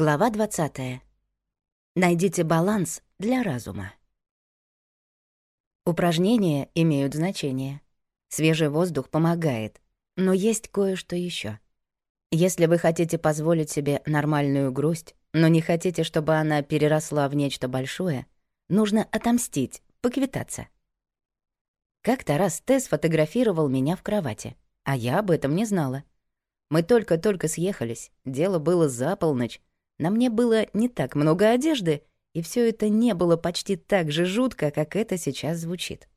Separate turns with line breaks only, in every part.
Глава 20. Найдите баланс для разума. Упражнения имеют значение. Свежий воздух помогает, но есть кое-что еще. Если вы хотите позволить себе нормальную грусть, но не хотите, чтобы она переросла в нечто большое, нужно отомстить, поквитаться. Как-то раз Тесс фотографировал меня в кровати, а я об этом не знала. Мы только-только съехались, дело было за полночь, на мне было не так много одежды, и все это не было почти так же жутко, как это сейчас звучит.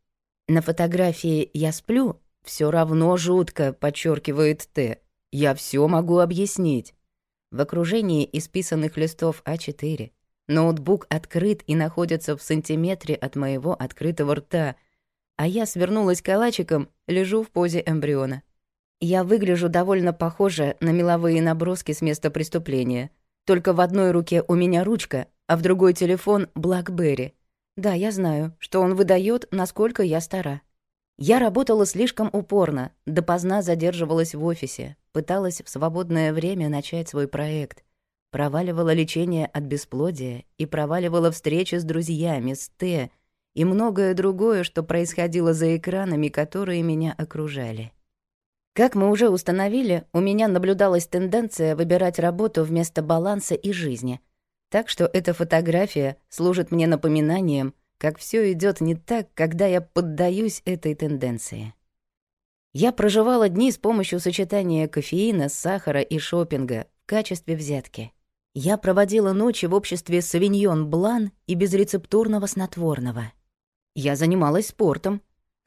На фотографии «Я сплю» все равно жутко, подчеркивает Т. Я все могу объяснить. В окружении исписанных листов А4. Ноутбук открыт и находится в сантиметре от моего открытого рта, а я свернулась калачиком, лежу в позе эмбриона. Я выгляжу довольно похоже на меловые наброски с места преступления — только в одной руке у меня ручка, а в другой телефон BlackBerry. Да, я знаю, что он выдает, насколько я стара. Я работала слишком упорно, допоздна задерживалась в офисе, пыталась в свободное время начать свой проект. Проваливала лечение от бесплодия и проваливала встречи с друзьями, с те и многое другое, что происходило за экранами, которые меня окружали. Как мы уже установили, у меня наблюдалась тенденция выбирать работу вместо баланса и жизни. Так что эта фотография служит мне напоминанием, как все идет не так, когда я поддаюсь этой тенденции. Я проживала дни с помощью сочетания кофеина, сахара и шопинга в качестве взятки. Я проводила ночи в обществе савиньон блан и безрецептурного снотворного. Я занималась спортом,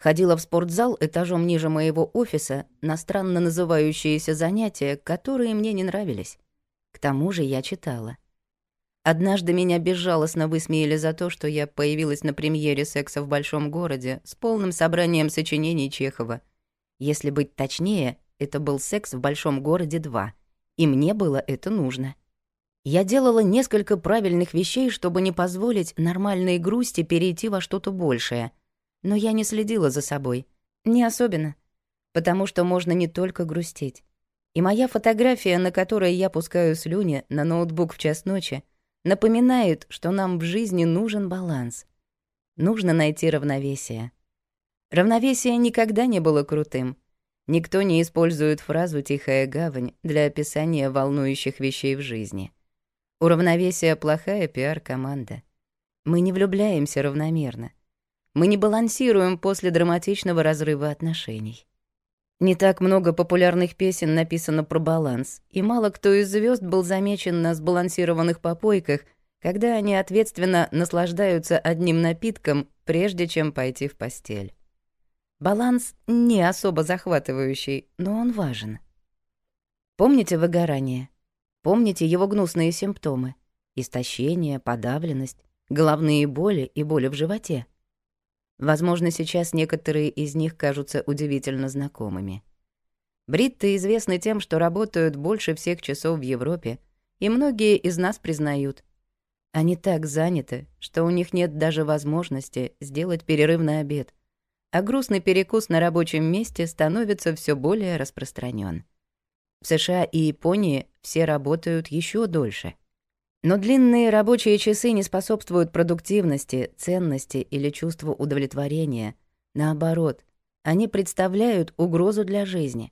Ходила в спортзал этажом ниже моего офиса на странно называющиеся занятия, которые мне не нравились. К тому же я читала. Однажды меня безжалостно высмеяли за то, что я появилась на премьере «Секса в большом городе» с полным собранием сочинений Чехова. Если быть точнее, это был «Секс в большом городе 2», и мне было это нужно. Я делала несколько правильных вещей, чтобы не позволить нормальной грусти перейти во что-то большее — но я не следила за собой. Не особенно. Потому что можно не только грустить. И моя фотография, на которой я пускаю слюни на ноутбук в час ночи, напоминает, что нам в жизни нужен баланс. Нужно найти равновесие. Равновесие никогда не было крутым. Никто не использует фразу «тихая гавань» для описания волнующих вещей в жизни. У равновесия плохая пиар-команда. Мы не влюбляемся равномерно. Мы не балансируем после драматичного разрыва отношений. Не так много популярных песен написано про баланс, и мало кто из звезд был замечен на сбалансированных попойках, когда они ответственно наслаждаются одним напитком, прежде чем пойти в постель. Баланс не особо захватывающий, но он важен. Помните выгорание? Помните его гнусные симптомы? Истощение, подавленность, головные боли и боли в животе? Возможно, сейчас некоторые из них кажутся удивительно знакомыми. Бритты известны тем, что работают больше всех часов в Европе, и многие из нас признают. Они так заняты, что у них нет даже возможности сделать перерыв на обед, а грустный перекус на рабочем месте становится все более распространен. В США и Японии все работают еще дольше — но длинные рабочие часы не способствуют продуктивности, ценности или чувству удовлетворения. Наоборот, они представляют угрозу для жизни.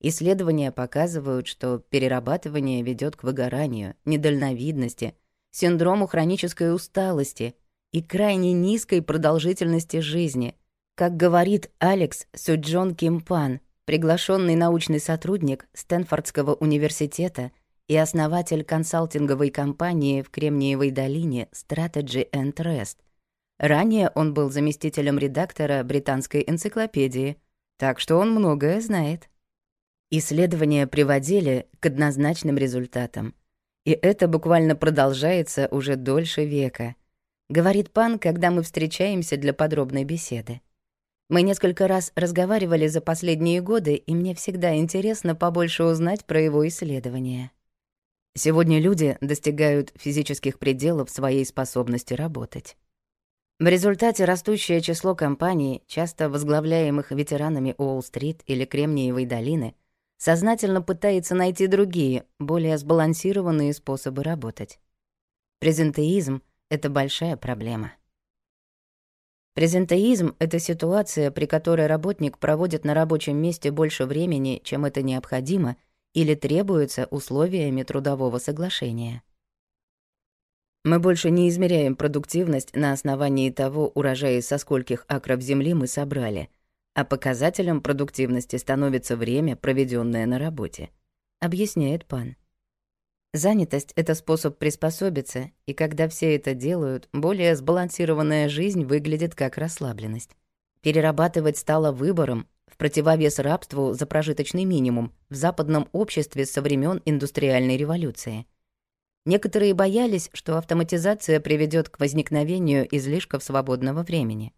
Исследования показывают, что перерабатывание ведет к выгоранию, недальновидности, синдрому хронической усталости и крайне низкой продолжительности жизни. Как говорит Алекс Суджон Кимпан, приглашенный научный сотрудник Стэнфордского университета – и основатель консалтинговой компании в Кремниевой долине Strategy and Rest. Ранее он был заместителем редактора британской энциклопедии, так что он многое знает. Исследования приводили к однозначным результатам. И это буквально продолжается уже дольше века, говорит пан, когда мы встречаемся для подробной беседы. Мы несколько раз разговаривали за последние годы, и мне всегда интересно побольше узнать про его исследования. Сегодня люди достигают физических пределов своей способности работать. В результате растущее число компаний, часто возглавляемых ветеранами Уолл-стрит или Кремниевой долины, сознательно пытается найти другие, более сбалансированные способы работать. Презентеизм — это большая проблема. Презентеизм — это ситуация, при которой работник проводит на рабочем месте больше времени, чем это необходимо, или требуется условиями трудового соглашения. Мы больше не измеряем продуктивность на основании того урожая, со скольких акров земли мы собрали, а показателем продуктивности становится время, проведенное на работе, объясняет пан. Занятость — это способ приспособиться, и когда все это делают, более сбалансированная жизнь выглядит как расслабленность. Перерабатывать стало выбором, противовес рабству за прожиточный минимум в западном обществе со времен индустриальной революции. Некоторые боялись, что автоматизация приведет к возникновению излишков свободного времени.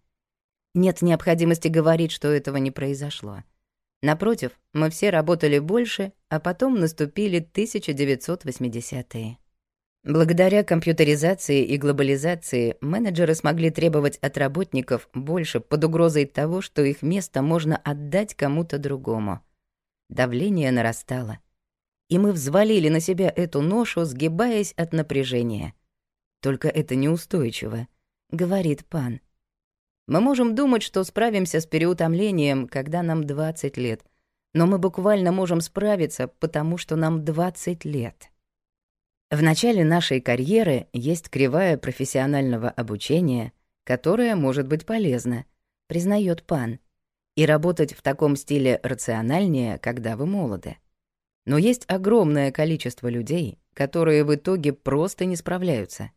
Нет необходимости говорить, что этого не произошло. Напротив, мы все работали больше, а потом наступили 1980-е. Благодаря компьютеризации и глобализации менеджеры смогли требовать от работников больше под угрозой того, что их место можно отдать кому-то другому. Давление нарастало. И мы взвалили на себя эту ношу, сгибаясь от напряжения. Только это неустойчиво, говорит пан. Мы можем думать, что справимся с переутомлением, когда нам 20 лет, но мы буквально можем справиться, потому что нам 20 лет. В начале нашей карьеры есть кривая профессионального обучения, которая может быть полезна, признает пан, и работать в таком стиле рациональнее, когда вы молоды. Но есть огромное количество людей, которые в итоге просто не справляются.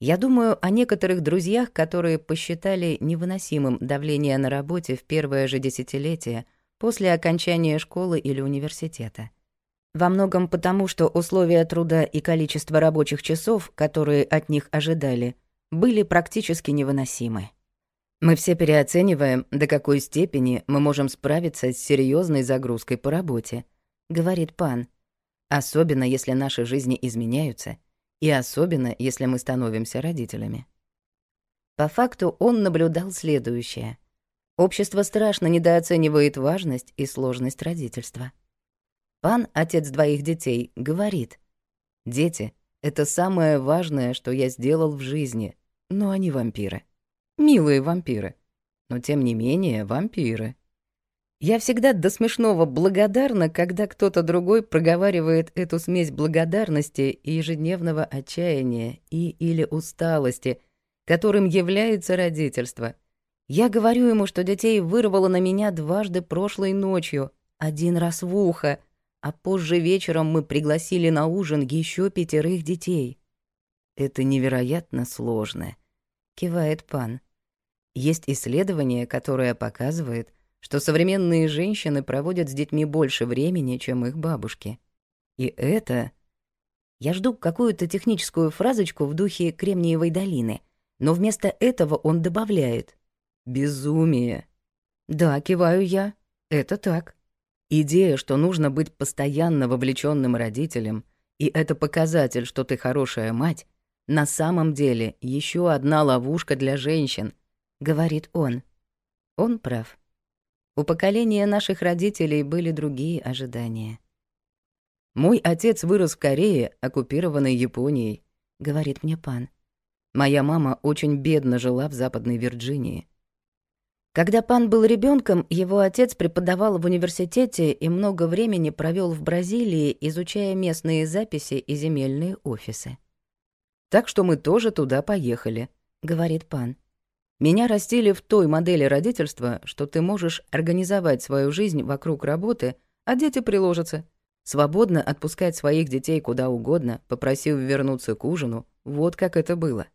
Я думаю о некоторых друзьях, которые посчитали невыносимым давление на работе в первое же десятилетие после окончания школы или университета — во многом потому, что условия труда и количество рабочих часов, которые от них ожидали, были практически невыносимы. Мы все переоцениваем, до какой степени мы можем справиться с серьезной загрузкой по работе, говорит пан. Особенно, если наши жизни изменяются, и особенно, если мы становимся родителями. По факту он наблюдал следующее. Общество страшно недооценивает важность и сложность родительства. Пан, отец двоих детей, говорит, «Дети — это самое важное, что я сделал в жизни, но они вампиры. Милые вампиры, но тем не менее вампиры». Я всегда до смешного благодарна, когда кто-то другой проговаривает эту смесь благодарности и ежедневного отчаяния и или усталости, которым является родительство. Я говорю ему, что детей вырвало на меня дважды прошлой ночью, один раз в ухо, а позже вечером мы пригласили на ужин еще пятерых детей. Это невероятно сложно, кивает пан. Есть исследование, которое показывает, что современные женщины проводят с детьми больше времени, чем их бабушки. И это... Я жду какую-то техническую фразочку в духе Кремниевой долины, но вместо этого он добавляет «безумие». «Да, киваю я. Это так». Идея, что нужно быть постоянно вовлеченным родителем, и это показатель, что ты хорошая мать, на самом деле еще одна ловушка для женщин, говорит он. Он прав. У поколения наших родителей были другие ожидания. Мой отец вырос в Корее, оккупированной Японией, говорит мне пан. Моя мама очень бедно жила в Западной Вирджинии. Когда Пан был ребенком, его отец преподавал в университете и много времени провел в Бразилии, изучая местные записи и земельные офисы. «Так что мы тоже туда поехали», — говорит Пан. «Меня растили в той модели родительства, что ты можешь организовать свою жизнь вокруг работы, а дети приложатся. Свободно отпускать своих детей куда угодно, попросив вернуться к ужину. Вот как это было.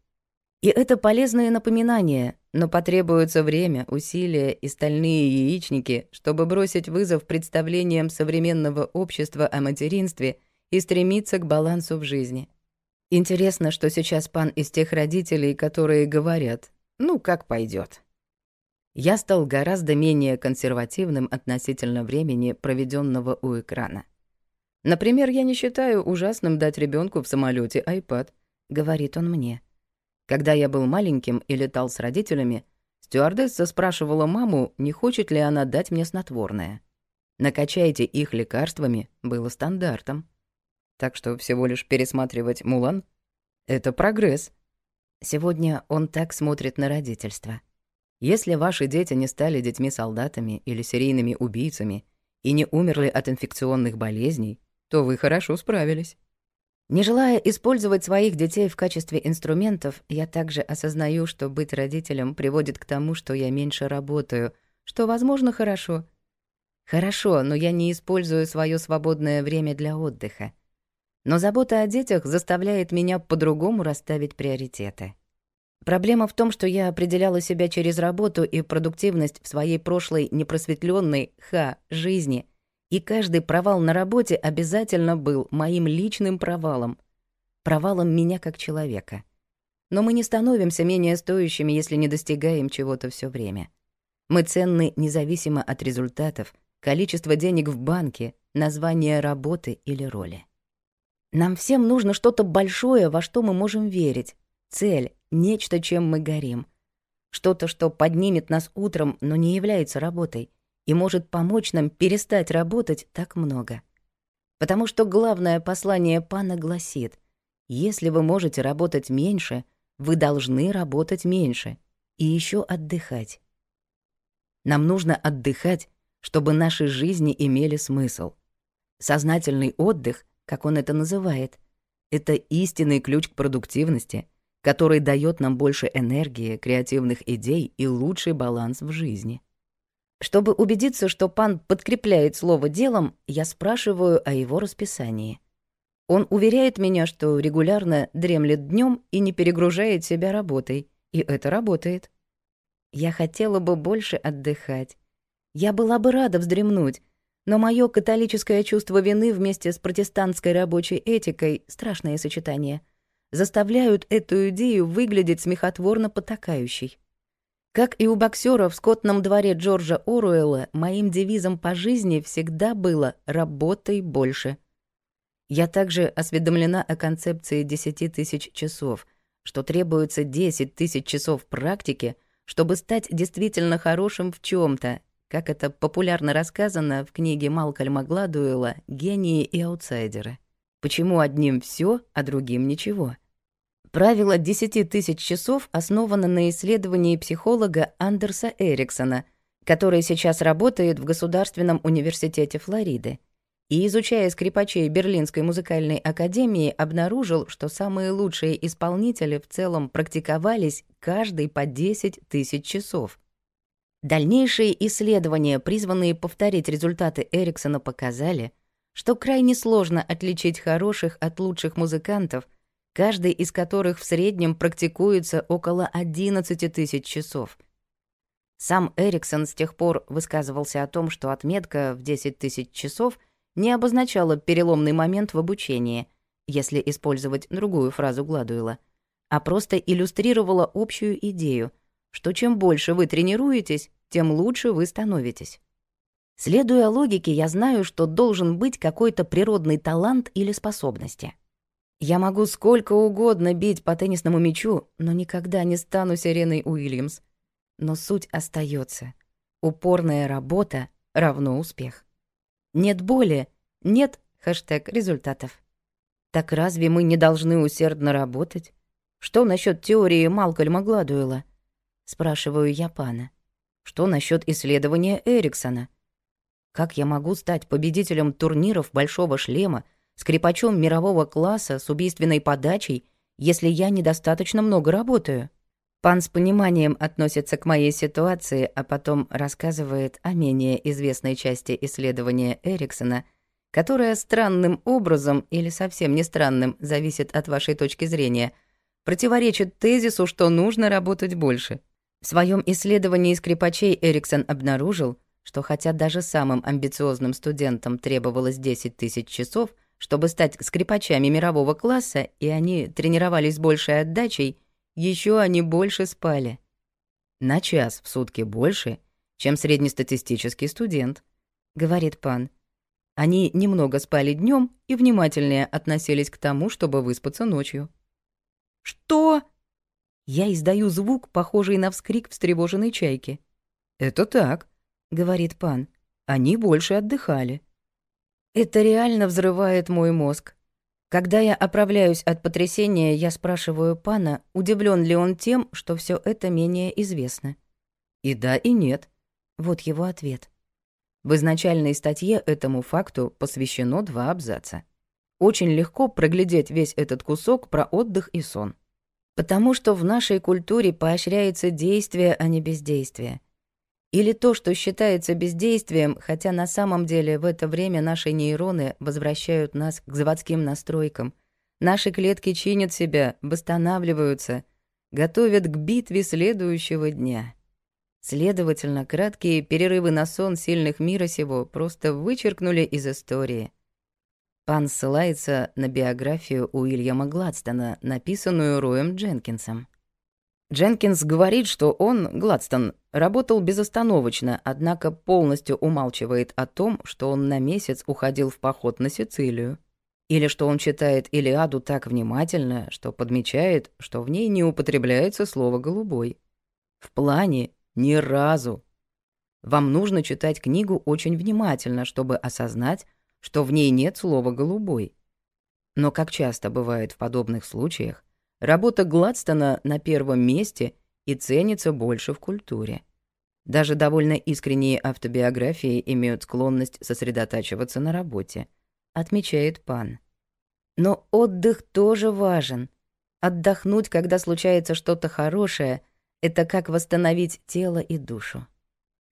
И это полезное напоминание, но потребуется время, усилия и стальные яичники, чтобы бросить вызов представлениям современного общества о материнстве и стремиться к балансу в жизни. Интересно, что сейчас пан из тех родителей, которые говорят «ну, как пойдет. Я стал гораздо менее консервативным относительно времени, проведенного у экрана. Например, я не считаю ужасным дать ребенку в самолете iPad, говорит он мне. Когда я был маленьким и летал с родителями, стюардесса спрашивала маму, не хочет ли она дать мне снотворное. «Накачайте их лекарствами» было стандартом. Так что всего лишь пересматривать «Мулан» — это прогресс. Сегодня он так смотрит на родительство. Если ваши дети не стали детьми-солдатами или серийными убийцами и не умерли от инфекционных болезней, то вы хорошо справились. Не желая использовать своих детей в качестве инструментов, я также осознаю, что быть родителем приводит к тому, что я меньше работаю, что, возможно, хорошо. Хорошо, но я не использую свое свободное время для отдыха. Но забота о детях заставляет меня по-другому расставить приоритеты. Проблема в том, что я определяла себя через работу и продуктивность в своей прошлой непросветленной ха жизни — и каждый провал на работе обязательно был моим личным провалом. Провалом меня как человека. Но мы не становимся менее стоящими, если не достигаем чего-то все время. Мы ценны независимо от результатов, количества денег в банке, названия работы или роли. Нам всем нужно что-то большое, во что мы можем верить. Цель, нечто, чем мы горим. Что-то, что поднимет нас утром, но не является работой — и может помочь нам перестать работать так много. Потому что главное послание Пана гласит, если вы можете работать меньше, вы должны работать меньше и еще отдыхать. Нам нужно отдыхать, чтобы наши жизни имели смысл. Сознательный отдых, как он это называет, это истинный ключ к продуктивности, который дает нам больше энергии, креативных идей и лучший баланс в жизни. Чтобы убедиться, что пан подкрепляет слово делом, я спрашиваю о его расписании. Он уверяет меня, что регулярно дремлет днем и не перегружает себя работой. И это работает. Я хотела бы больше отдыхать. Я была бы рада вздремнуть, но мое католическое чувство вины вместе с протестантской рабочей этикой — страшное сочетание — заставляют эту идею выглядеть смехотворно потакающей. Как и у боксера в скотном дворе Джорджа Оруэлла, моим девизом по жизни всегда было «работай больше». Я также осведомлена о концепции 10 тысяч часов, что требуется 10 тысяч часов практики, чтобы стать действительно хорошим в чем то как это популярно рассказано в книге Малкольма Гладуэлла «Гении и аутсайдеры». Почему одним все, а другим ничего? Правило 10 тысяч часов основано на исследовании психолога Андерса Эриксона, который сейчас работает в Государственном университете Флориды. И, изучая скрипачей Берлинской музыкальной академии, обнаружил, что самые лучшие исполнители в целом практиковались каждый по 10 тысяч часов. Дальнейшие исследования, призванные повторить результаты Эриксона, показали, что крайне сложно отличить хороших от лучших музыкантов – каждый из которых в среднем практикуется около 11 тысяч часов. Сам Эриксон с тех пор высказывался о том, что отметка в 10 тысяч часов не обозначала переломный момент в обучении, если использовать другую фразу Гладуэла, а просто иллюстрировала общую идею, что чем больше вы тренируетесь, тем лучше вы становитесь. Следуя логике, я знаю, что должен быть какой-то природный талант или способности — я могу сколько угодно бить по теннисному мячу, но никогда не стану Сиреной Уильямс. Но суть остается. Упорная работа равно успех. Нет боли, нет хэштег результатов. Так разве мы не должны усердно работать? Что насчет теории Малкольма Гладуэла? Спрашиваю я пана. Что насчет исследования Эриксона? Как я могу стать победителем турниров Большого Шлема, скрипачом мирового класса с убийственной подачей, если я недостаточно много работаю. Пан с пониманием относится к моей ситуации, а потом рассказывает о менее известной части исследования Эриксона, которая странным образом или совсем не странным, зависит от вашей точки зрения, противоречит тезису, что нужно работать больше. В своем исследовании скрипачей Эриксон обнаружил, что хотя даже самым амбициозным студентам требовалось 10 тысяч часов – чтобы стать скрипачами мирового класса, и они тренировались с большей отдачей, еще они больше спали. На час в сутки больше, чем среднестатистический студент, говорит пан. Они немного спали днем и внимательнее относились к тому, чтобы выспаться ночью. Что? Я издаю звук, похожий на вскрик встревоженной чайки. Это так, говорит пан. Они больше отдыхали. Это реально взрывает мой мозг. Когда я оправляюсь от потрясения, я спрашиваю пана, удивлен ли он тем, что все это менее известно. И да, и нет. Вот его ответ. В изначальной статье этому факту посвящено два абзаца. Очень легко проглядеть весь этот кусок про отдых и сон. Потому что в нашей культуре поощряется действие, а не бездействие. Или то, что считается бездействием, хотя на самом деле в это время наши нейроны возвращают нас к заводским настройкам. Наши клетки чинят себя, восстанавливаются, готовят к битве следующего дня. Следовательно, краткие перерывы на сон сильных мира сего просто вычеркнули из истории. Пан ссылается на биографию Уильяма Гладстона, написанную Роем Дженкинсом. Дженкинс говорит, что он, Гладстон, Работал безостановочно, однако полностью умалчивает о том, что он на месяц уходил в поход на Сицилию. Или что он читает Илиаду так внимательно, что подмечает, что в ней не употребляется слово «голубой». В плане ни разу. Вам нужно читать книгу очень внимательно, чтобы осознать, что в ней нет слова «голубой». Но, как часто бывает в подобных случаях, работа Гладстона на первом месте — и ценится больше в культуре. Даже довольно искренние автобиографии имеют склонность сосредотачиваться на работе, отмечает Пан. Но отдых тоже важен. Отдохнуть, когда случается что-то хорошее, это как восстановить тело и душу.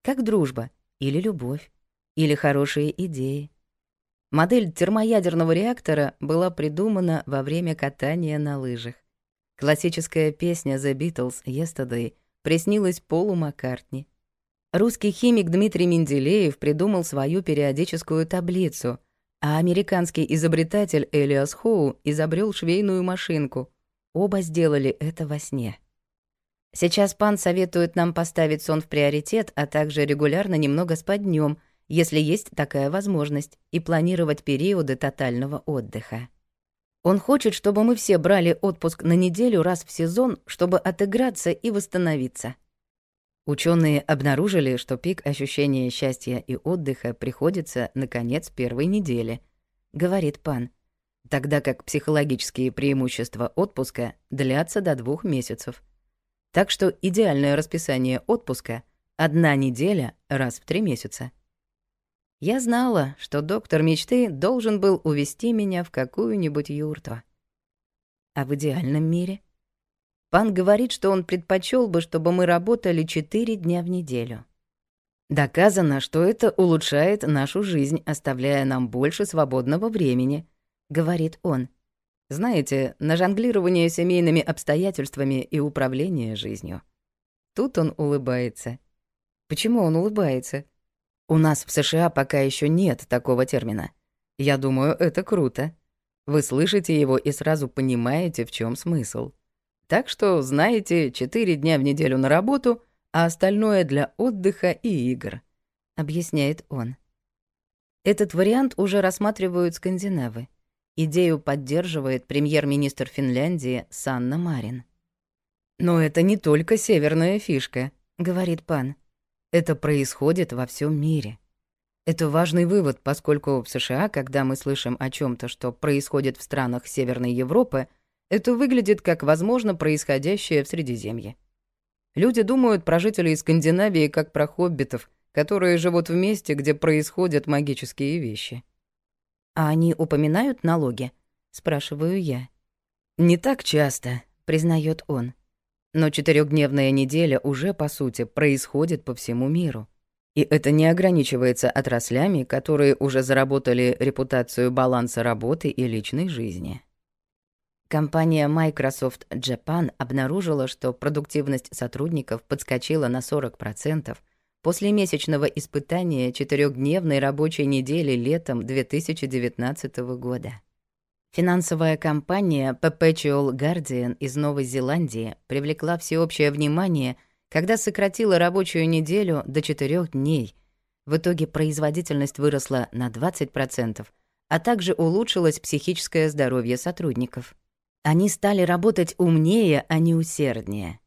Как дружба или любовь, или хорошие идеи. Модель термоядерного реактора была придумана во время катания на лыжах. Классическая песня «The Beatles Yesterday» приснилась Полу Маккартни. Русский химик Дмитрий Менделеев придумал свою периодическую таблицу, а американский изобретатель Элиас Хоу изобрел швейную машинку. Оба сделали это во сне. Сейчас пан советует нам поставить сон в приоритет, а также регулярно немного спать днем, если есть такая возможность, и планировать периоды тотального отдыха. Он хочет, чтобы мы все брали отпуск на неделю раз в сезон, чтобы отыграться и восстановиться. Ученые обнаружили, что пик ощущения счастья и отдыха приходится на конец первой недели, говорит Пан, тогда как психологические преимущества отпуска длятся до двух месяцев. Так что идеальное расписание отпуска — одна неделя раз в три месяца. Я знала, что доктор мечты должен был увести меня в какую-нибудь юрту. А в идеальном мире? Пан говорит, что он предпочел бы, чтобы мы работали четыре дня в неделю. Доказано, что это улучшает нашу жизнь, оставляя нам больше свободного времени, говорит он. Знаете, на жонглирование семейными обстоятельствами и управление жизнью. Тут он улыбается. Почему он улыбается? У нас в США пока еще нет такого термина. Я думаю, это круто. Вы слышите его и сразу понимаете, в чем смысл. Так что, знаете, 4 дня в неделю на работу, а остальное для отдыха и игр, объясняет он. Этот вариант уже рассматривают скандинавы. Идею поддерживает премьер-министр Финляндии Санна Марин. Но это не только северная фишка, говорит пан. Это происходит во всем мире. Это важный вывод, поскольку в США, когда мы слышим о чем то что происходит в странах Северной Европы, это выглядит как, возможно, происходящее в Средиземье. Люди думают про жителей Скандинавии как про хоббитов, которые живут в месте, где происходят магические вещи. «А они упоминают налоги?» — спрашиваю я. «Не так часто», — признает он. Но четырехдневная неделя уже, по сути, происходит по всему миру. И это не ограничивается отраслями, которые уже заработали репутацию баланса работы и личной жизни. Компания Microsoft Japan обнаружила, что продуктивность сотрудников подскочила на 40% после месячного испытания четырехдневной рабочей недели летом 2019 года. Финансовая компания Perpetual Guardian из Новой Зеландии привлекла всеобщее внимание, когда сократила рабочую неделю до 4 дней. В итоге производительность выросла на 20%, а также улучшилось психическое здоровье сотрудников. Они стали работать умнее, а не усерднее.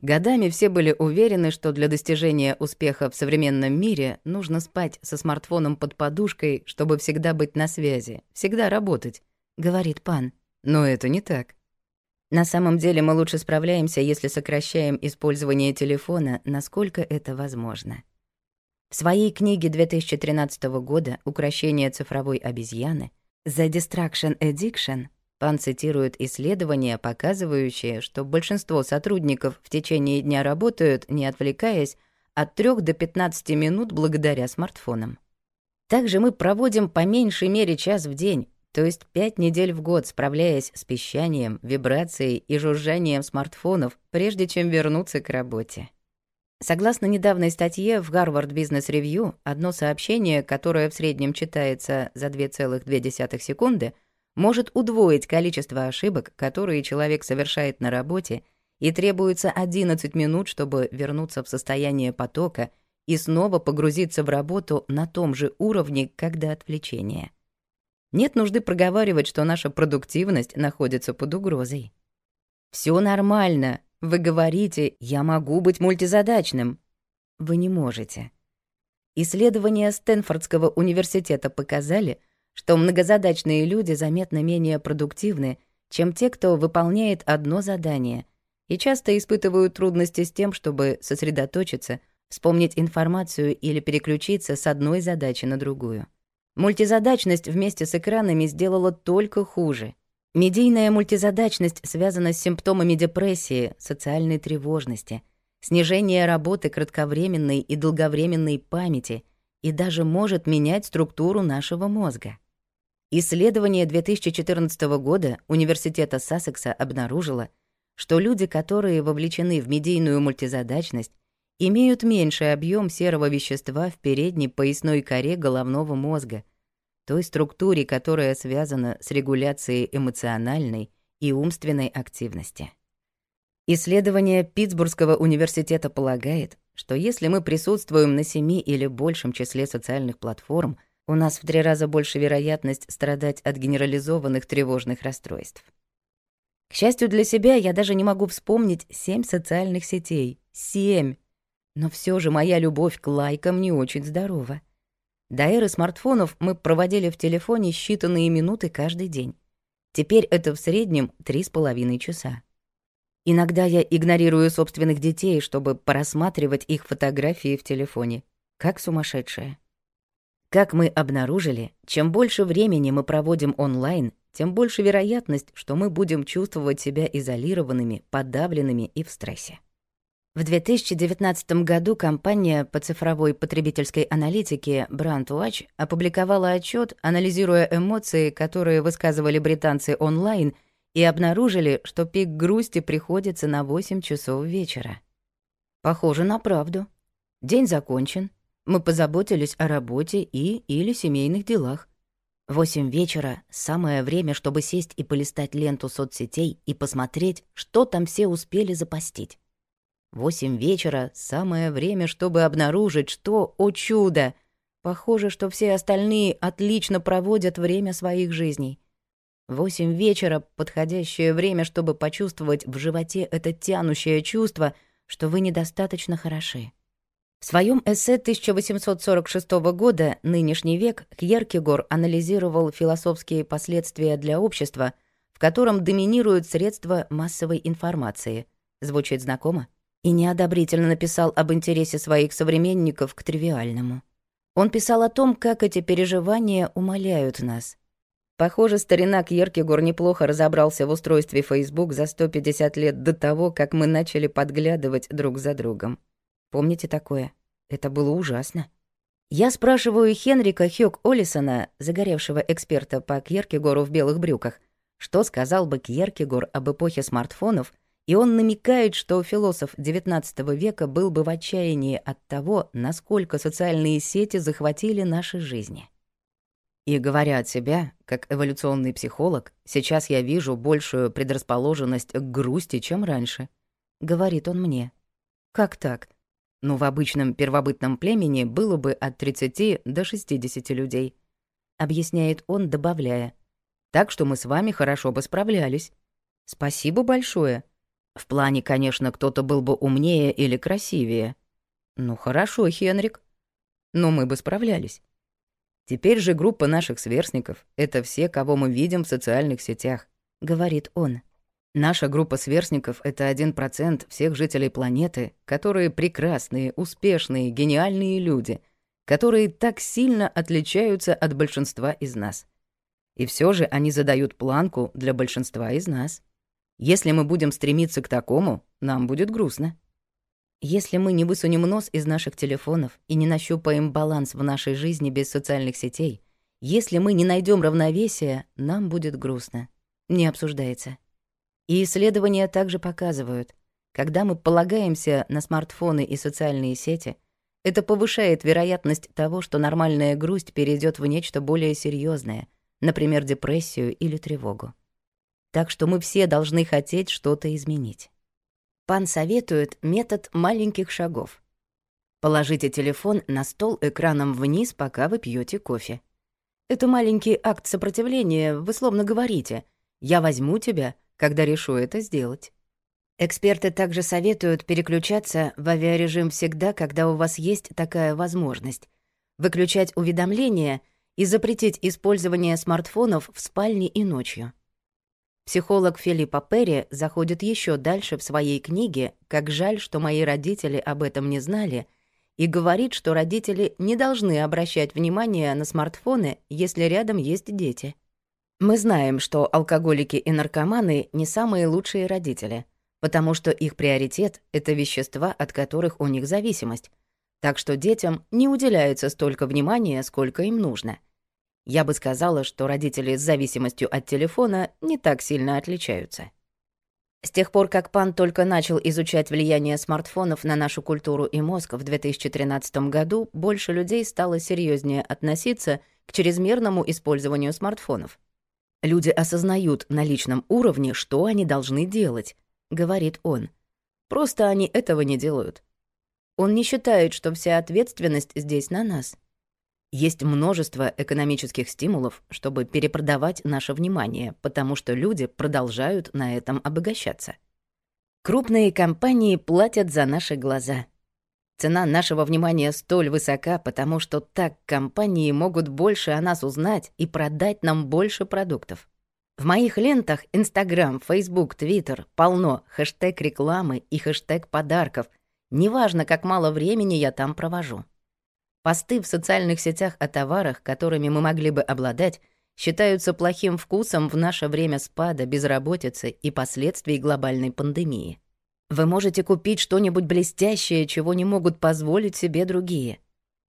Годами все были уверены, что для достижения успеха в современном мире нужно спать со смартфоном под подушкой, чтобы всегда быть на связи, всегда работать, говорит пан. Но это не так. На самом деле мы лучше справляемся, если сокращаем использование телефона, насколько это возможно. В своей книге 2013 года «Укращение цифровой обезьяны» «The Distraction Addiction» Пан цитирует исследования, показывающие, что большинство сотрудников в течение дня работают, не отвлекаясь, от 3 до 15 минут благодаря смартфонам. Также мы проводим по меньшей мере час в день, то есть 5 недель в год, справляясь с пищанием, вибрацией и жужжанием смартфонов, прежде чем вернуться к работе. Согласно недавней статье в Harvard Business Review, одно сообщение, которое в среднем читается за 2,2 секунды — может удвоить количество ошибок, которые человек совершает на работе, и требуется 11 минут, чтобы вернуться в состояние потока и снова погрузиться в работу на том же уровне, как до отвлечения. Нет нужды проговаривать, что наша продуктивность находится под угрозой. «Всё нормально», вы говорите, я могу быть мультизадачным. Вы не можете. Исследования Стэнфордского университета показали, что многозадачные люди заметно менее продуктивны, чем те, кто выполняет одно задание, и часто испытывают трудности с тем, чтобы сосредоточиться, вспомнить информацию или переключиться с одной задачи на другую. Мультизадачность вместе с экранами сделала только хуже. Медийная мультизадачность связана с симптомами депрессии, социальной тревожности, снижения работы кратковременной и долговременной памяти и даже может менять структуру нашего мозга. Исследование 2014 года Университета Сассекса обнаружило, что люди, которые вовлечены в медийную мультизадачность, имеют меньший объем серого вещества в передней поясной коре головного мозга, той структуре, которая связана с регуляцией эмоциональной и умственной активности. Исследование Питтсбургского университета полагает, что если мы присутствуем на семи или большем числе социальных платформ — у нас в три раза больше вероятность страдать от генерализованных тревожных расстройств. К счастью для себя, я даже не могу вспомнить семь социальных сетей. Семь! Но все же моя любовь к лайкам не очень здорова. До эры смартфонов мы проводили в телефоне считанные минуты каждый день. Теперь это в среднем три с половиной часа. Иногда я игнорирую собственных детей, чтобы просматривать их фотографии в телефоне, как сумасшедшая. Как мы обнаружили, чем больше времени мы проводим онлайн, тем больше вероятность, что мы будем чувствовать себя изолированными, подавленными и в стрессе. В 2019 году компания по цифровой потребительской аналитике Brandwatch опубликовала отчет, анализируя эмоции, которые высказывали британцы онлайн, и обнаружили, что пик грусти приходится на 8 часов вечера. Похоже на правду. День закончен, мы позаботились о работе и или семейных делах. Восемь вечера — самое время, чтобы сесть и полистать ленту соцсетей и посмотреть, что там все успели запостить. Восемь вечера — самое время, чтобы обнаружить, что, о чудо, похоже, что все остальные отлично проводят время своих жизней. Восемь вечера — подходящее время, чтобы почувствовать в животе это тянущее чувство, что вы недостаточно хороши. В своем эссе 1846 года «Нынешний век» Кьеркегор анализировал философские последствия для общества, в котором доминируют средства массовой информации. Звучит знакомо? И неодобрительно написал об интересе своих современников к тривиальному. Он писал о том, как эти переживания умоляют нас. Похоже, старина Кьеркегор неплохо разобрался в устройстве Facebook за 150 лет до того, как мы начали подглядывать друг за другом. Помните такое? Это было ужасно. Я спрашиваю Хенрика Хёк Олисона, загоревшего эксперта по Кьеркегору в белых брюках, что сказал бы Кьеркегор об эпохе смартфонов, и он намекает, что философ XIX века был бы в отчаянии от того, насколько социальные сети захватили наши жизни. И говоря от себя, как эволюционный психолог, сейчас я вижу большую предрасположенность к грусти, чем раньше. Говорит он мне. Как так? но в обычном первобытном племени было бы от 30 до 60 людей. Объясняет он, добавляя. Так что мы с вами хорошо бы справлялись. Спасибо большое. В плане, конечно, кто-то был бы умнее или красивее. Ну хорошо, Хенрик. Но мы бы справлялись. Теперь же группа наших сверстников — это все, кого мы видим в социальных сетях, — говорит он. Наша группа сверстников — это один процент всех жителей планеты, которые прекрасные, успешные, гениальные люди, которые так сильно отличаются от большинства из нас. И все же они задают планку для большинства из нас. Если мы будем стремиться к такому, нам будет грустно. Если мы не высунем нос из наших телефонов и не нащупаем баланс в нашей жизни без социальных сетей, если мы не найдем равновесия, нам будет грустно. Не обсуждается. И исследования также показывают, когда мы полагаемся на смартфоны и социальные сети, это повышает вероятность того, что нормальная грусть перейдет в нечто более серьезное, например, депрессию или тревогу. Так что мы все должны хотеть что-то изменить. Пан советует метод маленьких шагов. Положите телефон на стол экраном вниз, пока вы пьете кофе. Это маленький акт сопротивления, вы словно говорите «я возьму тебя», когда решу это сделать. Эксперты также советуют переключаться в авиарежим всегда, когда у вас есть такая возможность, выключать уведомления и запретить использование смартфонов в спальне и ночью. Психолог Филиппа Перри заходит еще дальше в своей книге «Как жаль, что мои родители об этом не знали», и говорит, что родители не должны обращать внимание на смартфоны, если рядом есть дети. Мы знаем, что алкоголики и наркоманы не самые лучшие родители, потому что их приоритет — это вещества, от которых у них зависимость. Так что детям не уделяется столько внимания, сколько им нужно. Я бы сказала, что родители с зависимостью от телефона не так сильно отличаются. С тех пор, как Пан только начал изучать влияние смартфонов на нашу культуру и мозг в 2013 году, больше людей стало серьезнее относиться к чрезмерному использованию смартфонов. Люди осознают на личном уровне, что они должны делать, говорит он. Просто они этого не делают. Он не считает, что вся ответственность здесь на нас. Есть множество экономических стимулов, чтобы перепродавать наше внимание, потому что люди продолжают на этом обогащаться. Крупные компании платят за наши глаза — Цена нашего внимания столь высока, потому что так компании могут больше о нас узнать и продать нам больше продуктов. В моих лентах Instagram, Facebook, Twitter полно хэштег рекламы и хэштег подарков. Неважно, как мало времени я там провожу. Посты в социальных сетях о товарах, которыми мы могли бы обладать, считаются плохим вкусом в наше время спада, безработицы и последствий глобальной пандемии. Вы можете купить что-нибудь блестящее, чего не могут позволить себе другие.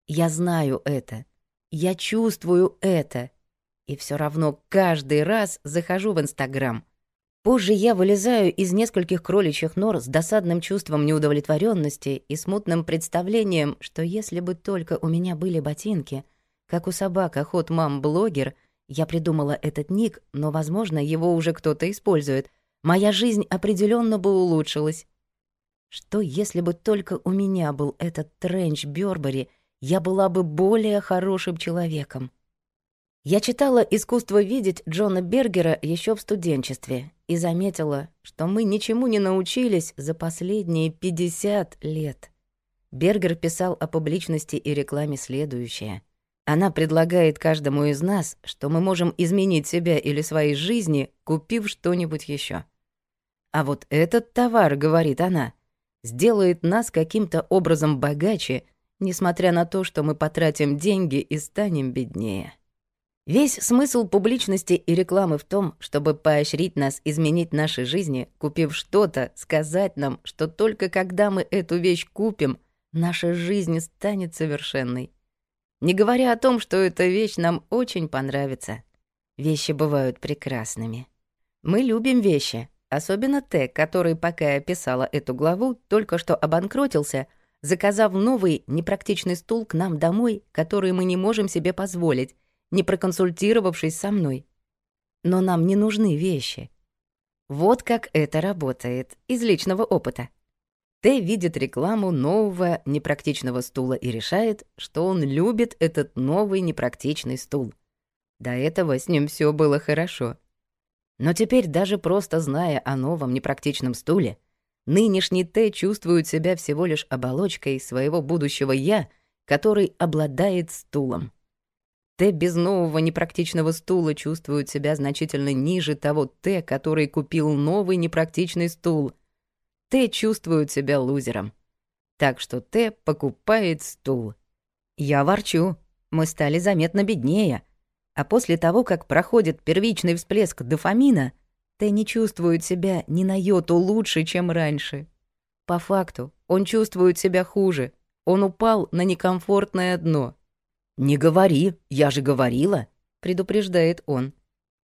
Я знаю это. Я чувствую это. И все равно каждый раз захожу в Инстаграм. Позже я вылезаю из нескольких кроличьих нор с досадным чувством неудовлетворенности и смутным представлением, что если бы только у меня были ботинки, как у собак охот мам-блогер, я придумала этот ник, но, возможно, его уже кто-то использует, моя жизнь определенно бы улучшилась. Что, если бы только у меня был этот тренч Бёрбери, я была бы более хорошим человеком? Я читала «Искусство видеть» Джона Бергера еще в студенчестве и заметила, что мы ничему не научились за последние 50 лет. Бергер писал о публичности и рекламе следующее. Она предлагает каждому из нас, что мы можем изменить себя или свои жизни, купив что-нибудь еще. А вот этот товар, говорит она, сделает нас каким-то образом богаче, несмотря на то, что мы потратим деньги и станем беднее. Весь смысл публичности и рекламы в том, чтобы поощрить нас изменить наши жизни, купив что-то, сказать нам, что только когда мы эту вещь купим, наша жизнь станет совершенной. Не говоря о том, что эта вещь нам очень понравится. Вещи бывают прекрасными. Мы любим вещи, Особенно Т, который, пока я писала эту главу, только что обанкротился, заказав новый непрактичный стул к нам домой, который мы не можем себе позволить, не проконсультировавшись со мной. Но нам не нужны вещи. Вот как это работает, из личного опыта. Т видит рекламу нового непрактичного стула и решает, что он любит этот новый непрактичный стул. До этого с ним все было хорошо. Но теперь, даже просто зная о новом непрактичном стуле, нынешний Т чувствует себя всего лишь оболочкой своего будущего «я», который обладает стулом. Т без нового непрактичного стула чувствует себя значительно ниже того Т, который купил новый непрактичный стул. Т чувствует себя лузером. Так что Т покупает стул. Я ворчу. Мы стали заметно беднее — а после того, как проходит первичный всплеск дофамина, Тенни чувствует себя ни на йоту лучше, чем раньше. По факту, он чувствует себя хуже. Он упал на некомфортное дно. «Не говори, я же говорила», — предупреждает он.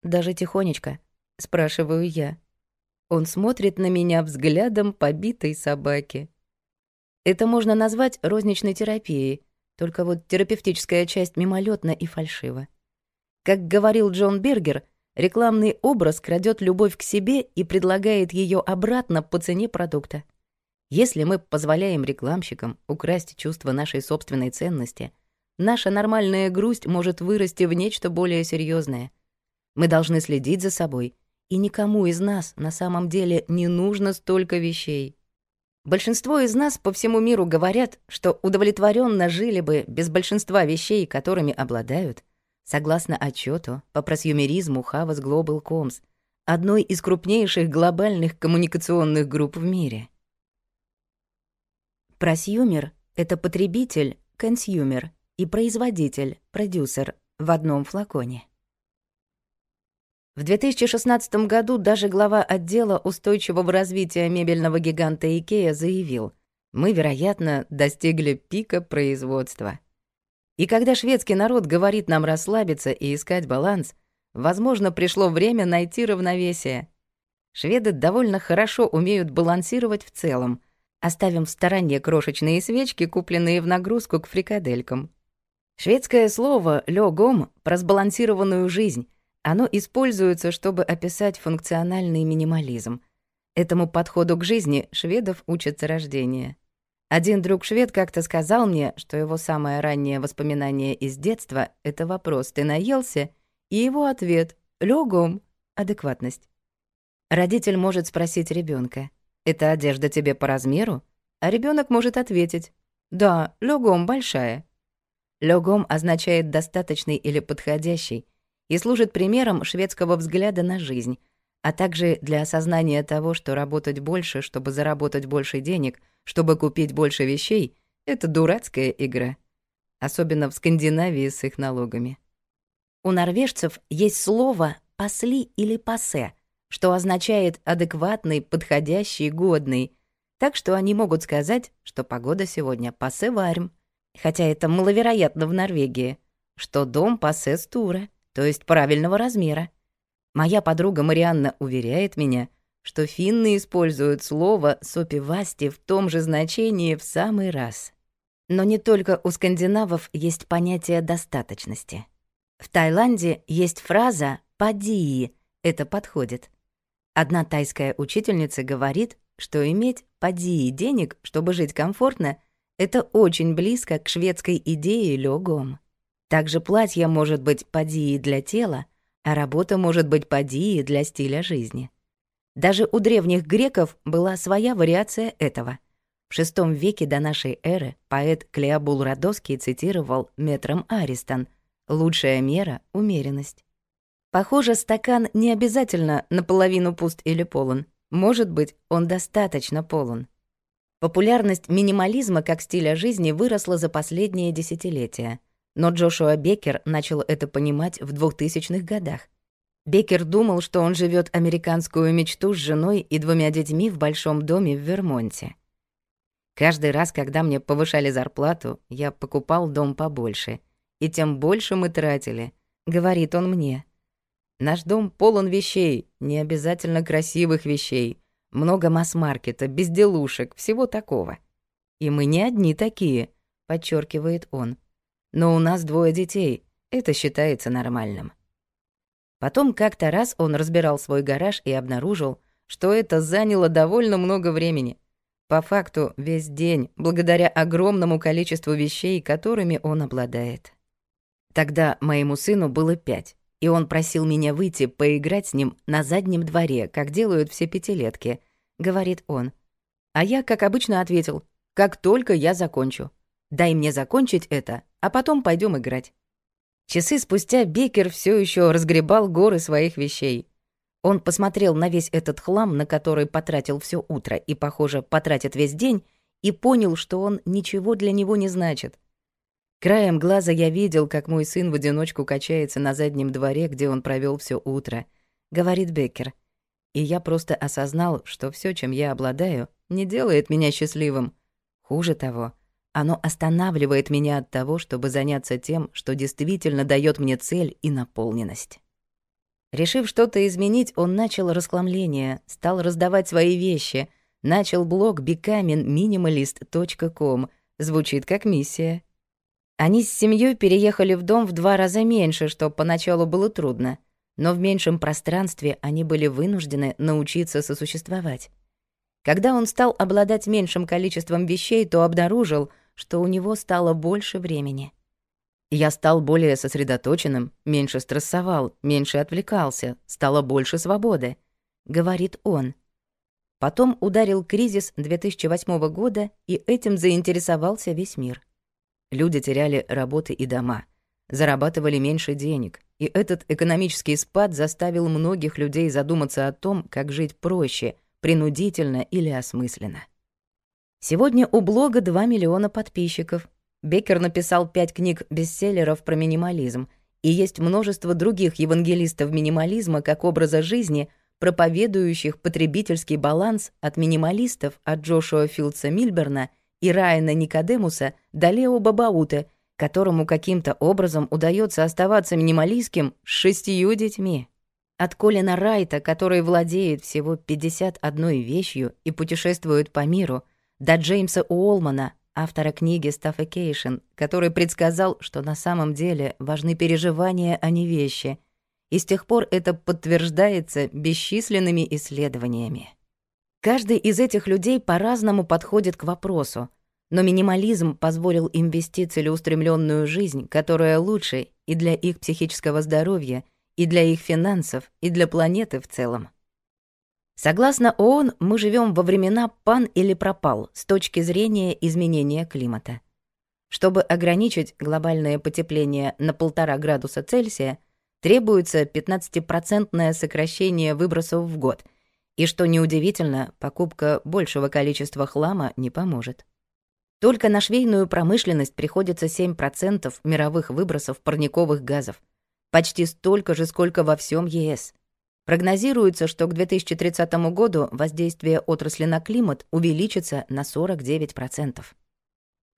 «Даже тихонечко», — спрашиваю я. Он смотрит на меня взглядом побитой собаки. Это можно назвать розничной терапией, только вот терапевтическая часть мимолетна и фальшива. Как говорил Джон Бергер, рекламный образ крадет любовь к себе и предлагает ее обратно по цене продукта. Если мы позволяем рекламщикам украсть чувство нашей собственной ценности, наша нормальная грусть может вырасти в нечто более серьезное. Мы должны следить за собой, и никому из нас на самом деле не нужно столько вещей. Большинство из нас по всему миру говорят, что удовлетворенно жили бы без большинства вещей, которыми обладают — Согласно отчету по просьюмеризму Havas Global Comms, одной из крупнейших глобальных коммуникационных групп в мире. Просьюмер — это потребитель, consumer, и производитель, продюсер в одном флаконе. В 2016 году даже глава отдела устойчивого развития мебельного гиганта IKEA заявил, «Мы, вероятно, достигли пика производства». И когда шведский народ говорит нам расслабиться и искать баланс, возможно, пришло время найти равновесие. Шведы довольно хорошо умеют балансировать в целом. Оставим в стороне крошечные свечки, купленные в нагрузку к фрикаделькам. Шведское слово «лёгом» про сбалансированную жизнь. Оно используется, чтобы описать функциональный минимализм. Этому подходу к жизни шведов учатся рождения. Один друг-швед как-то сказал мне, что его самое раннее воспоминание из детства — это вопрос «ты наелся?» и его ответ легом. — адекватность. Родитель может спросить ребенка: «Это одежда тебе по размеру?» А ребенок может ответить «Да, легом большая». Легом означает «достаточный» или «подходящий» и служит примером шведского взгляда на жизнь — а также для осознания того, что работать больше, чтобы заработать больше денег, чтобы купить больше вещей — это дурацкая игра. Особенно в Скандинавии с их налогами. У норвежцев есть слово «пасли» или «пасе», что означает «адекватный», «подходящий», «годный», так что они могут сказать, что погода сегодня пасе варм, хотя это маловероятно в Норвегии, что дом пасе стура, то есть правильного размера, Моя подруга Марианна уверяет меня, что финны используют слово «сопивасти» в том же значении в самый раз. Но не только у скандинавов есть понятие достаточности. В Таиланде есть фраза «падии» — это подходит. Одна тайская учительница говорит, что иметь «падии» денег, чтобы жить комфортно, это очень близко к шведской идее лёгом. Также платье может быть «падии» для тела — а работа может быть подией для стиля жизни. Даже у древних греков была своя вариация этого. В VI веке до нашей эры поэт Клеобул Радоский цитировал метром Аристон «Лучшая мера — умеренность». Похоже, стакан не обязательно наполовину пуст или полон. Может быть, он достаточно полон. Популярность минимализма как стиля жизни выросла за последние десятилетия. Но Джошуа Бекер начал это понимать в 2000-х годах. Бекер думал, что он живет американскую мечту с женой и двумя детьми в большом доме в Вермонте. Каждый раз, когда мне повышали зарплату, я покупал дом побольше. И тем больше мы тратили, говорит он мне. Наш дом полон вещей, не обязательно красивых вещей. Много масс-маркета, безделушек, всего такого. И мы не одни такие, подчеркивает он но у нас двое детей, это считается нормальным. Потом как-то раз он разбирал свой гараж и обнаружил, что это заняло довольно много времени. По факту весь день, благодаря огромному количеству вещей, которыми он обладает. Тогда моему сыну было пять, и он просил меня выйти поиграть с ним на заднем дворе, как делают все пятилетки, говорит он. А я, как обычно, ответил, как только я закончу. Дай мне закончить это, а потом пойдем играть. Часы спустя Бекер все еще разгребал горы своих вещей. Он посмотрел на весь этот хлам, на который потратил все утро и, похоже, потратит весь день, и понял, что он ничего для него не значит. Краем глаза я видел, как мой сын в одиночку качается на заднем дворе, где он провел все утро, говорит Бекер, И я просто осознал, что все, чем я обладаю, не делает меня счастливым. Хуже того — оно останавливает меня от того, чтобы заняться тем, что действительно дает мне цель и наполненность. Решив что-то изменить, он начал раскламление, стал раздавать свои вещи, начал блог becominminimalist.com. Звучит как миссия. Они с семьей переехали в дом в два раза меньше, что поначалу было трудно, но в меньшем пространстве они были вынуждены научиться сосуществовать. Когда он стал обладать меньшим количеством вещей, то обнаружил — что у него стало больше времени. Я стал более сосредоточенным, меньше стрессовал, меньше отвлекался, стало больше свободы, говорит он. Потом ударил кризис 2008 года, и этим заинтересовался весь мир. Люди теряли работы и дома, зарабатывали меньше денег, и этот экономический спад заставил многих людей задуматься о том, как жить проще, принудительно или осмысленно. Сегодня у блога 2 миллиона подписчиков. Бекер написал 5 книг-бестселлеров про минимализм, и есть множество других евангелистов минимализма как образа жизни, проповедующих потребительский баланс от минималистов от Джошуа Филдса Мильберна и Райана Никодемуса до Лео Бабаута, которому каким-то образом удается оставаться минималистским с шестью детьми. От Колина Райта, который владеет всего 51 вещью и путешествует по миру – до Джеймса Уолмана, автора книги «Stuffocation», который предсказал, что на самом деле важны переживания, а не вещи, и с тех пор это подтверждается бесчисленными исследованиями. Каждый из этих людей по-разному подходит к вопросу, но минимализм позволил им вести целеустремленную жизнь, которая лучше и для их психического здоровья, и для их финансов, и для планеты в целом. Согласно ООН, мы живем во времена пан или пропал с точки зрения изменения климата. Чтобы ограничить глобальное потепление на 1,5 градуса Цельсия, требуется 15-процентное сокращение выбросов в год. И что неудивительно, покупка большего количества хлама не поможет. Только на швейную промышленность приходится 7% мировых выбросов парниковых газов. Почти столько же, сколько во всем ЕС – Прогнозируется, что к 2030 году воздействие отрасли на климат увеличится на 49%.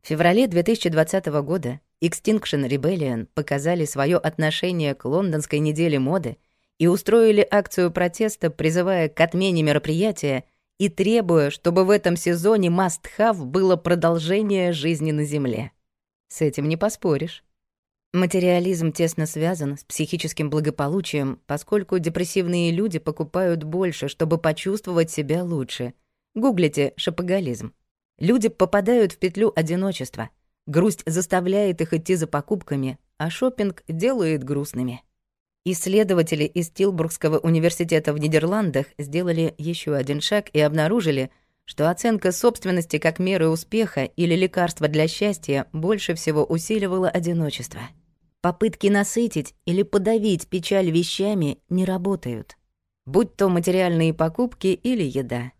В феврале 2020 года Extinction Rebellion показали свое отношение к лондонской неделе моды и устроили акцию протеста, призывая к отмене мероприятия и требуя, чтобы в этом сезоне must-have было продолжение жизни на Земле. С этим не поспоришь. Материализм тесно связан с психическим благополучием, поскольку депрессивные люди покупают больше, чтобы почувствовать себя лучше. Гуглите «шапоголизм». Люди попадают в петлю одиночества. Грусть заставляет их идти за покупками, а шопинг делает грустными. Исследователи из Тилбургского университета в Нидерландах сделали еще один шаг и обнаружили, что оценка собственности как меры успеха или лекарства для счастья больше всего усиливала одиночество — Попытки насытить или подавить печаль вещами не работают. Будь то материальные покупки или еда.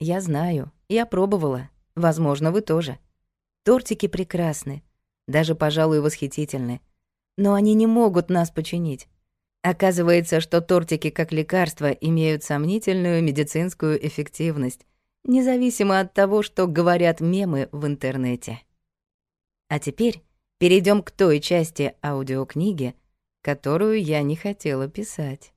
Я знаю, я пробовала. Возможно, вы тоже. Тортики прекрасны, даже, пожалуй, восхитительны. Но они не могут нас починить. Оказывается, что тортики как лекарство имеют сомнительную медицинскую эффективность, независимо от того, что говорят мемы в интернете. А теперь перейдем к той части аудиокниги, которую я не хотела писать.